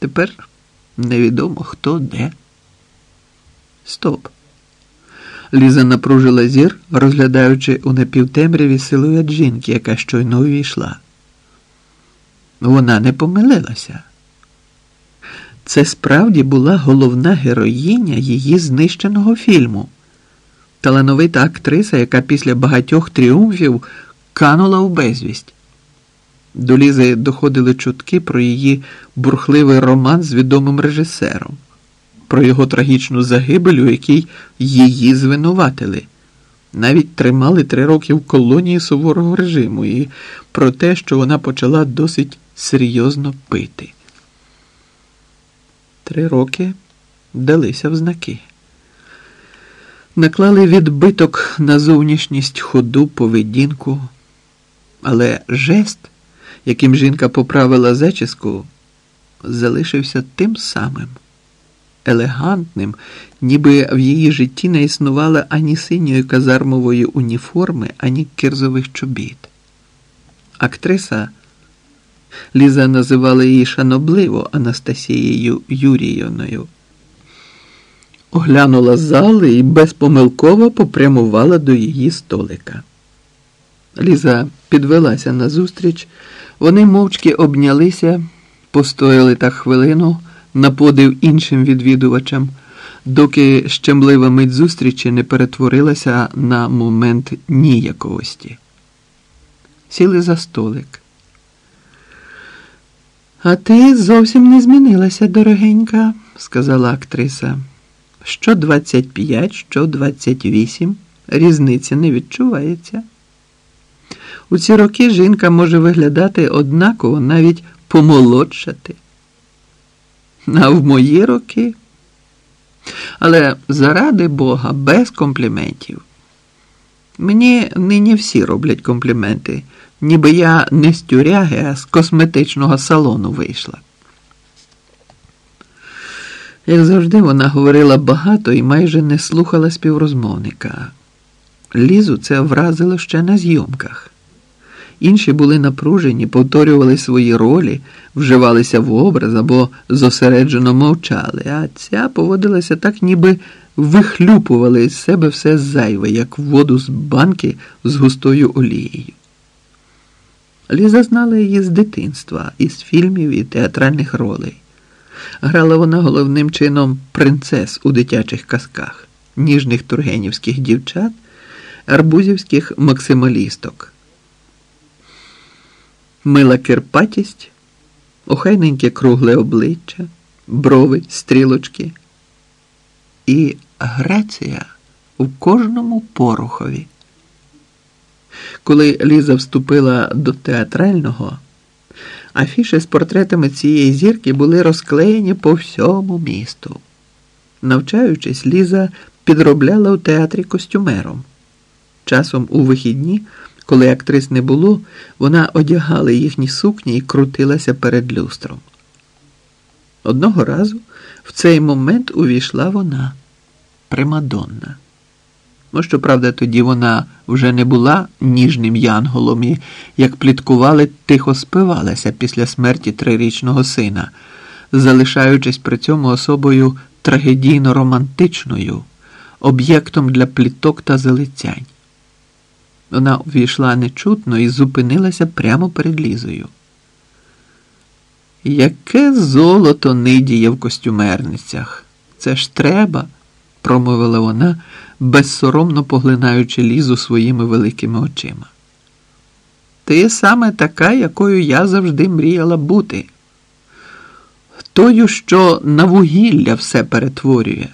Тепер невідомо хто де. Стоп. Ліза напружила зір, розглядаючи у напівтемряві силует жінки, яка щойно увійшла. Вона не помилилася. Це справді була головна героїня її знищеного фільму, талановита актриса, яка після багатьох тріумфів канула в безвість. До Лізи доходили чутки про її бурхливий роман з відомим режисером, про його трагічну загибель, у якій її звинуватили. Навіть тримали три роки в колонії суворого режиму і про те, що вона почала досить серйозно пити. Три роки далися в знаки. Наклали відбиток на зовнішність ходу, поведінку, але жест, яким жінка поправила зачіску, залишився тим самим, елегантним, ніби в її житті не існувало ані синьої казармової уніформи, ані кирзових чобіт. Актриса Ліза називала її шанобливо Анастасією Юрійовною. Оглянула зали і безпомилково попрямувала до її столика. Ліза підвелася назустріч, вони мовчки обнялися, постояли так хвилину на подив іншим відвідувачам, доки щемлива мить зустрічі не перетворилася на момент ніяковості. Сіли за столик. А ти зовсім не змінилася, дорогенька, сказала актриса. Що 25, що 28, різниці не відчувається. У ці роки жінка може виглядати однаково, навіть помолодшати. А в мої роки. Але заради Бога, без компліментів. Мені нині всі роблять компліменти ніби я не з тюряги, а з косметичного салону вийшла. Як завжди, вона говорила багато і майже не слухала співрозмовника. Лізу це вразило ще на зйомках. Інші були напружені, повторювали свої ролі, вживалися в образ або зосереджено мовчали, а ця поводилася так, ніби вихлюпували із себе все зайве, як воду з банки з густою олією. Ліза знала її з дитинства, із фільмів і театральних ролей. Грала вона головним чином принцес у дитячих казках, ніжних тургенівських дівчат, арбузівських максималісток. Мила кирпатість, охайненьке кругле обличчя, брови, стрілочки і грація у кожному порухові. Коли Ліза вступила до театрального, афіши з портретами цієї зірки були розклеєні по всьому місту. Навчаючись, Ліза підробляла у театрі костюмером. Часом у вихідні, коли актрис не було, вона одягала їхні сукні і крутилася перед люстром. Одного разу в цей момент увійшла вона, Примадонна. Ну, щоправда, тоді вона вже не була ніжним янголом і, як пліткували, тихо спивалася після смерті трирічного сина, залишаючись при цьому особою трагедійно романтичною, об'єктом для пліток та залицянь. Вона увійшла нечутно і зупинилася прямо перед лізою. Яке золото нидіє в костюмерницях? Це ж треба, промовила вона безсоромно поглинаючи лізу своїми великими очима. Ти саме така, якою я завжди мріяла бути, тою, що на вугілля все перетворює.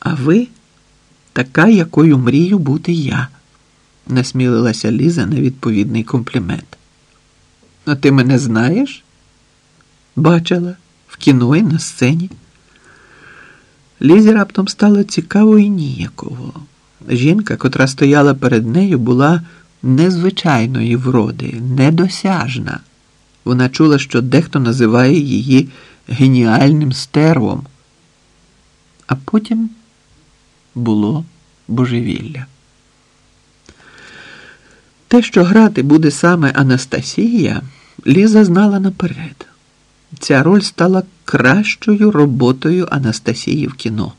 А ви така, якою мрію бути я, насмілилася Ліза на відповідний комплімент. А ти мене знаєш? Бачила в кіно і на сцені. Лізі раптом стало цікаво і ніяково. Жінка, котра стояла перед нею, була незвичайної вроди, недосяжна. Вона чула, що дехто називає її геніальним стервом. А потім було божевілля. Те, що грати буде саме Анастасія, Ліза знала наперед. ця роль стала кращою роботою Анастасії в кіно.